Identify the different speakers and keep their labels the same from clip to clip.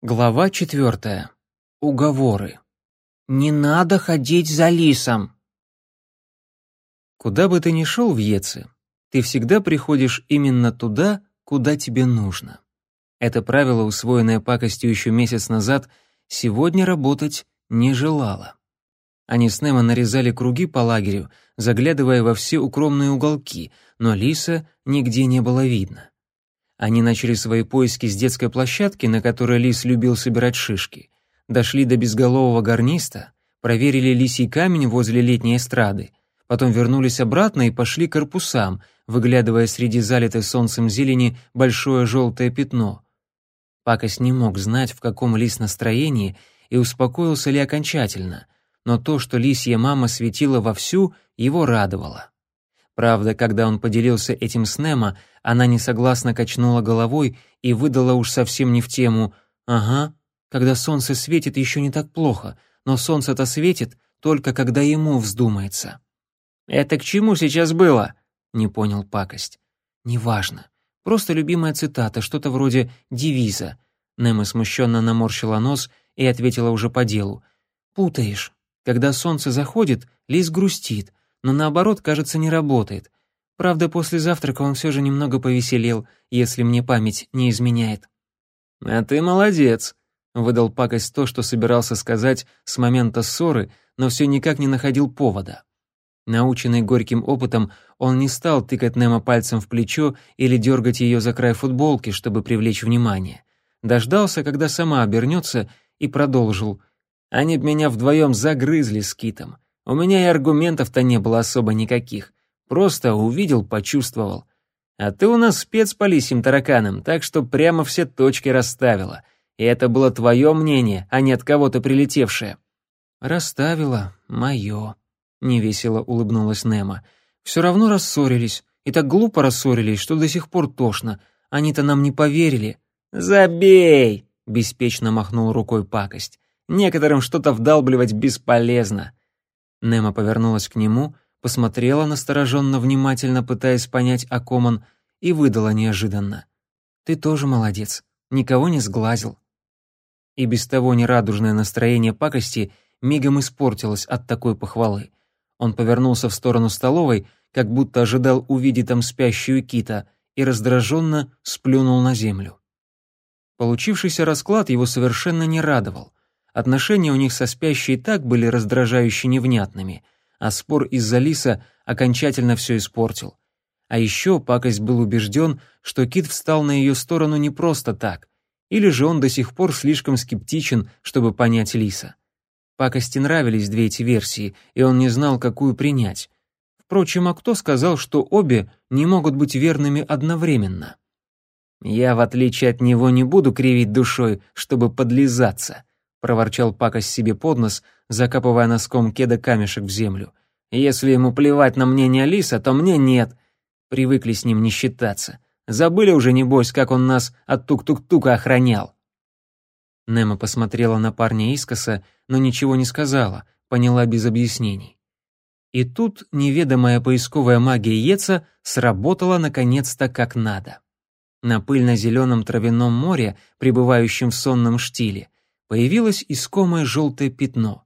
Speaker 1: Глава четвертая. Уговоры. «Не надо ходить за лисом!» Куда бы ты ни шел в Еце, ты всегда приходишь именно туда, куда тебе нужно. Это правило, усвоенное пакостью еще месяц назад, сегодня работать не желало. Они с Немо нарезали круги по лагерю, заглядывая во все укромные уголки, но лиса нигде не было видно. Они начали свои поиски с детской площадки, на которой лис любил собирать шишки. Дошли до безголового гарниста, проверили лисий камень возле летней эстрады, потом вернулись обратно и пошли к корпусам, выглядывая среди залитой солнцем зелени большое желтое пятно. Пакость не мог знать, в каком лис настроении, и успокоился ли окончательно, но то, что лисья мама светила вовсю, его радовало. Правда, когда он поделился этим с Немо, она несогласно качнула головой и выдала уж совсем не в тему «Ага, когда солнце светит, еще не так плохо, но солнце-то светит только когда ему вздумается». «Это к чему сейчас было?» — не понял пакость. «Неважно. Просто любимая цитата, что-то вроде девиза». Немо смущенно наморщила нос и ответила уже по делу. «Путаешь. Когда солнце заходит, лис грустит, но наоборот, кажется, не работает. Правда, после завтрака он все же немного повеселел, если мне память не изменяет. «А ты молодец», — выдал пакость то, что собирался сказать с момента ссоры, но все никак не находил повода. Наученный горьким опытом, он не стал тыкать Немо пальцем в плечо или дергать ее за край футболки, чтобы привлечь внимание. Дождался, когда сама обернется, и продолжил. «Они б меня вдвоем загрызли с Китом. У меня и аргументов-то не было особо никаких. Просто увидел, почувствовал. А ты у нас спец по лисьим тараканам, так что прямо все точки расставила. И это было твое мнение, а не от кого-то прилетевшее». «Расставила. Мое», — невесело улыбнулась Немо. «Все равно рассорились. И так глупо рассорились, что до сих пор тошно. Они-то нам не поверили».
Speaker 2: «Забей!» — беспечно махнул рукой пакость. «Некоторым что-то вдалбливать бесполезно.
Speaker 1: Немо повернулась к нему, посмотрела настороженно внимательно, пытаясь понять, о ком он, и выдала неожиданно. «Ты тоже молодец, никого не сглазил». И без того нерадужное настроение пакости мигом испортилось от такой похвалы. Он повернулся в сторону столовой, как будто ожидал увидеть там спящую кита, и раздраженно сплюнул на землю. Получившийся расклад его совершенно не радовал. Отношения у них со спящей так были раздражающе невнятными, а спор из-за Лиса окончательно все испортил. А еще пакость был убежден, что Кит встал на ее сторону не просто так, или же он до сих пор слишком скептичен, чтобы понять Лиса. Пакости нравились две эти версии, и он не знал, какую принять. Впрочем, а кто сказал, что обе не могут быть верными одновременно?
Speaker 2: «Я, в отличие от него, не буду кривить душой, чтобы подлизаться», — проворчал пакость себе под нос, закапывая носком кеда камешек в землю. «Если ему плевать на мнение Лиса, то мне нет. Привыкли с ним не считаться. Забыли уже, небось, как он нас от тук-тук-тука охранял».
Speaker 1: Немо посмотрела на парня искоса, но ничего не сказала, поняла без объяснений. И тут неведомая поисковая магия Еца сработала наконец-то как надо. На пыльно-зеленом травяном море, пребывающем в сонном штиле, появилось искомое желтое пятно.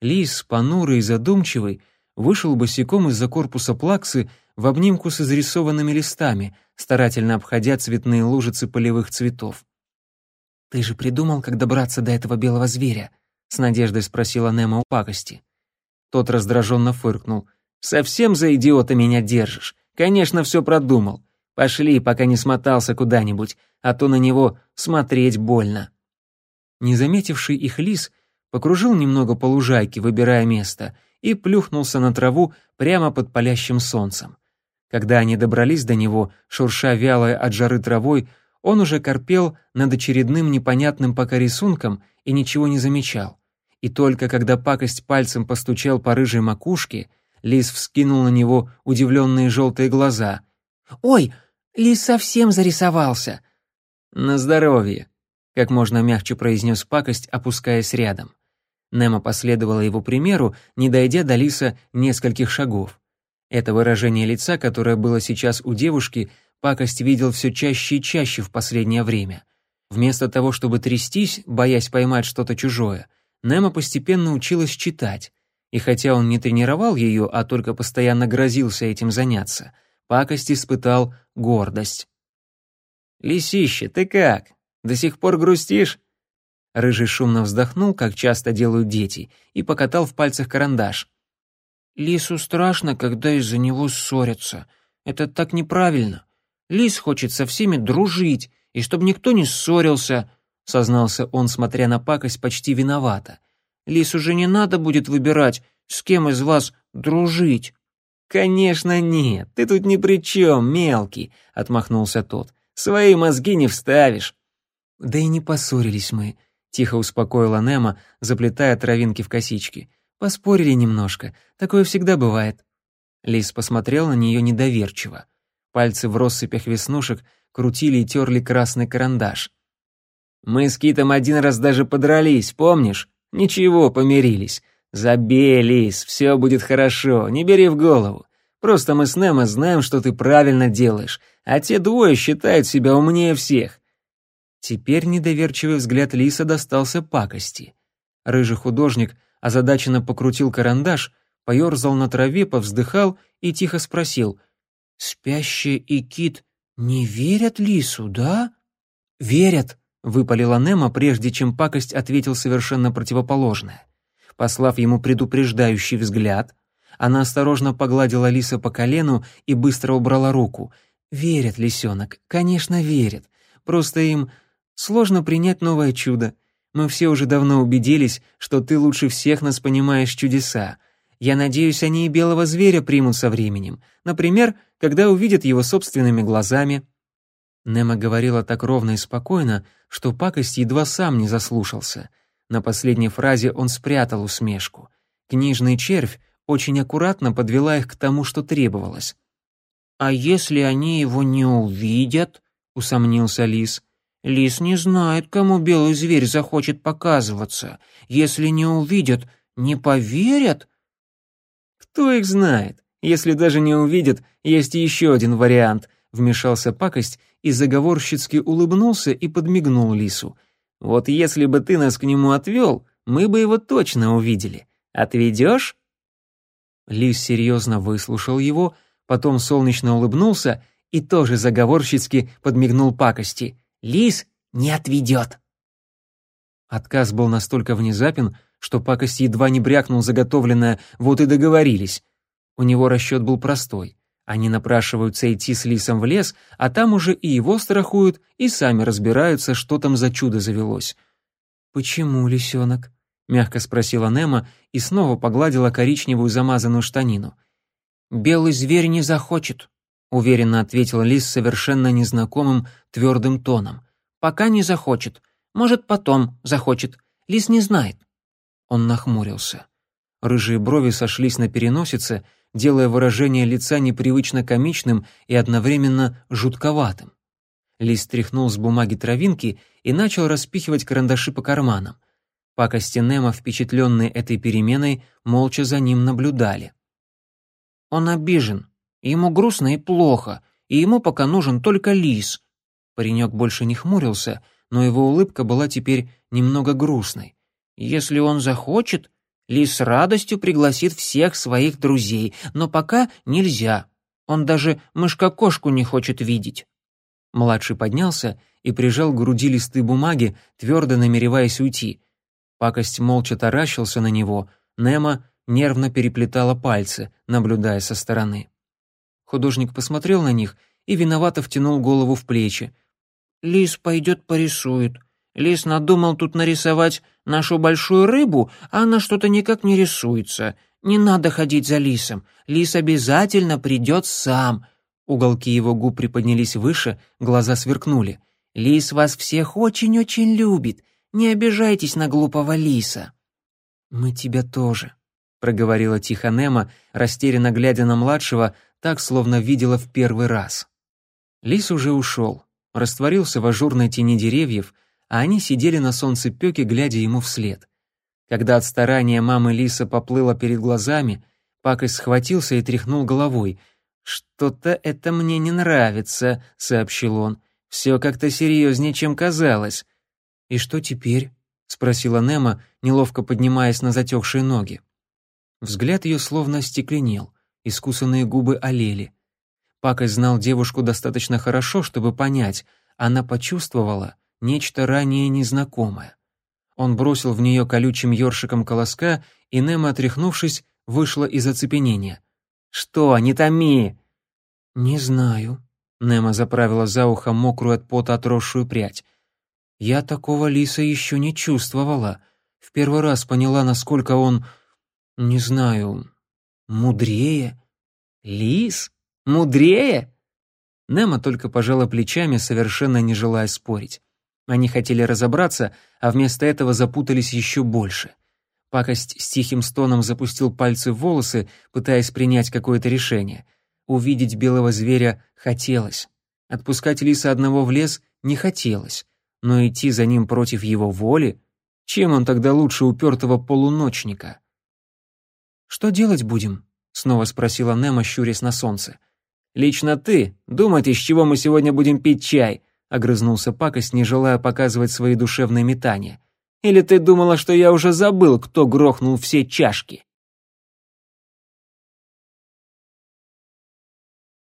Speaker 1: Лис, понурый и задумчивый, вышел босиком из-за корпуса плаксы в обнимку с изрисованными листами, старательно обходя цветные лужицы полевых цветов. «Ты же придумал, как добраться до этого белого зверя?» — с надеждой спросила Немо у пакости.
Speaker 2: Тот раздраженно фыркнул. «Совсем за идиота меня держишь. Конечно, все продумал. Пошли, пока не смотался куда-нибудь, а то на него смотреть больно».
Speaker 1: Не заметивший их лис покружил немного по лужайке, выбирая место, и плюхнулся на траву прямо под палящим солнцем. Когда они добрались до него, шурша вялой от жары травой, он уже корпел над очередным непонятным пока рисунком и ничего не замечал. И только когда пакость пальцем постучал по рыжей макушке, лис вскинул на него удивленные желтые глаза. «Ой, лис совсем зарисовался!»
Speaker 2: «На здоровье!» Как можно мягче произнес пакость, опускаясь рядом. Немо последовала его примеру, не дойдя до Лиса нескольких шагов. Это выражение лица, которое было сейчас у девушки, пакость видел все чаще и чаще в последнее время.
Speaker 1: Вместо того, чтобы трястись, боясь поймать что-то чужое, Немо постепенно училась читать. И хотя он не тренировал ее, а только постоянно грозился этим заняться, пакость испытал гордость. «Лисище, ты как? До сих пор грустишь?» Рыжий шумно вздохнул, как часто делают дети, и покатал в пальцах карандаш.
Speaker 2: «Лису страшно, когда из-за него ссорятся. Это так неправильно. Лис хочет со всеми дружить, и чтобы никто не ссорился», — сознался он, смотря на пакость почти виновато. «Лис уже не надо будет выбирать, с кем из вас дружить».
Speaker 1: «Конечно нет, ты тут ни при чем, мелкий», — отмахнулся тот. «Свои мозги не вставишь». «Да и не поссорились мы», — тихо успокоила Немо, заплетая травинки в косички. «Поспорили немножко. Такое всегда бывает». Лис посмотрел на нее недоверчиво. Пальцы в россыпях веснушек крутили и терли красный карандаш. «Мы с Китом один раз даже подрались, помнишь? Ничего, помирились. Забей, Лис, все будет хорошо, не бери в голову. Просто мы с Немо знаем, что ты правильно делаешь, а те двое считают себя умнее всех. Теперь недоверчивый взгляд Лиса достался пакости. Рыжий художник озадаченно покрутил карандаш, поерзал на траве, повздыхал и тихо спросил. «Спящая и кит не верят Лису, да?» «Верят», — выпалила Немо, прежде чем пакость ответил совершенно противоположное. Послав ему предупреждающий взгляд, она осторожно погладила Лиса по колену и быстро убрала руку. «Верят, лисенок, конечно, верят. Просто им Сложно принять новое чудо. Мы все уже давно убедились, что ты лучше всех нас понимаешь чудеса. Я надеюсь, они и белого зверя примут со временем. Например, когда увидят его собственными глазами». Немо говорила так ровно и спокойно, что пакость едва сам не заслушался. На последней фразе он спрятал усмешку. Книжный червь очень аккуратно подвела их к тому, что требовалось.
Speaker 2: «А если они его не увидят?» — усомнился Лис. Лис не знает, кому белый зверь захочет показываться. Если не увидят, не поверят.
Speaker 1: Кто их знает? Если даже не увидят, есть еще один вариант. Вмешался пакость и заговорщицки улыбнулся и подмигнул лису. Вот если бы ты нас к нему отвел, мы бы его точно увидели. Отведешь? Лис серьезно выслушал его, потом солнечно улыбнулся и тоже заговорщицки подмигнул пакости. Лис не отведет. Отказ был настолько внезапен, что пакость едва не брякнул заготовленное «вот и договорились». У него расчет был простой. Они напрашиваются идти с лисом в лес, а там уже и его страхуют, и сами разбираются, что там за чудо завелось. «Почему, лисенок?» — мягко спросила Немо и снова погладила коричневую замазанную штанину.
Speaker 2: «Белый зверь не захочет», — уверенно ответил Лис совершенно незнакомым твердым тоном. «Пока не захочет. Может, потом захочет. Лис не знает».
Speaker 1: Он нахмурился. Рыжие брови сошлись на переносице, делая выражение лица непривычно комичным и одновременно жутковатым. Лис стряхнул с бумаги травинки и начал распихивать карандаши по карманам. Пакости Немо, впечатленные этой переменой, молча за ним наблюдали.
Speaker 2: «Он обижен», Ему грустно и плохо, и ему пока нужен только лис».
Speaker 1: Паренек больше не хмурился, но его улыбка была теперь немного грустной.
Speaker 2: «Если он захочет, лис с радостью пригласит всех своих друзей, но пока нельзя. Он даже мышка-кошку не хочет видеть».
Speaker 1: Младший поднялся и прижал к груди листы бумаги, твердо намереваясь уйти. Пакость молча таращился на него, Немо нервно переплетала пальцы, наблюдая со стороны. Художник посмотрел на них и виновато втянул голову в плечи.
Speaker 2: «Лис пойдет порисует. Лис надумал тут нарисовать нашу большую рыбу, а она что-то никак не рисуется. Не надо ходить за лисом. Лис обязательно придет сам».
Speaker 1: Уголки его губ приподнялись выше, глаза сверкнули.
Speaker 2: «Лис вас всех очень-очень любит. Не обижайтесь на глупого лиса».
Speaker 1: «Мы тебя тоже», — проговорила тихо Немо, растерянно глядя на младшего, так, словно видела в первый раз. Лис уже ушел, растворился в ажурной тени деревьев, а они сидели на солнцепёке, глядя ему вслед. Когда от старания мамы Лиса поплыло перед глазами, Пакость схватился и тряхнул головой. «Что-то это мне не нравится», — сообщил он. Все как-то серьезнее, чем казалось».
Speaker 2: «И что теперь?» — спросила Немо, неловко поднимаясь на затекшие ноги. Взгляд ее словно остекленел, искусанные губы олели. Пакость знал девушку достаточно хорошо, чтобы понять, она почувствовала нечто ранее незнакомое. Он бросил в нее колючим ёршиком колоска, и Немо, отряхнувшись, вышла из оцепенения.
Speaker 1: «Что, не томи!»
Speaker 2: «Не знаю», — Немо заправила за ухо мокрую от пота отросшую прядь. «Я такого лиса еще не чувствовала. В первый раз поняла, насколько он, не знаю, мудрее».
Speaker 1: «Лис? Мудрее?»
Speaker 2: Немо только пожала плечами, совершенно не желая спорить. Они хотели разобраться, а вместо этого запутались еще больше. Пакость с тихим стоном запустил пальцы в волосы, пытаясь принять какое-то решение. Увидеть белого зверя хотелось. Отпускать лиса одного в лес не хотелось. Но идти за ним против его воли? Чем он тогда лучше упертого полуночника? «Что делать будем?» — снова спросила Немо, щурясь на солнце.
Speaker 1: «Лично ты думать, из чего мы сегодня будем пить чай?» — огрызнулся пакость, не желая показывать свои душевные метания. «Или ты думала, что я уже забыл, кто грохнул все чашки?»